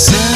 Cause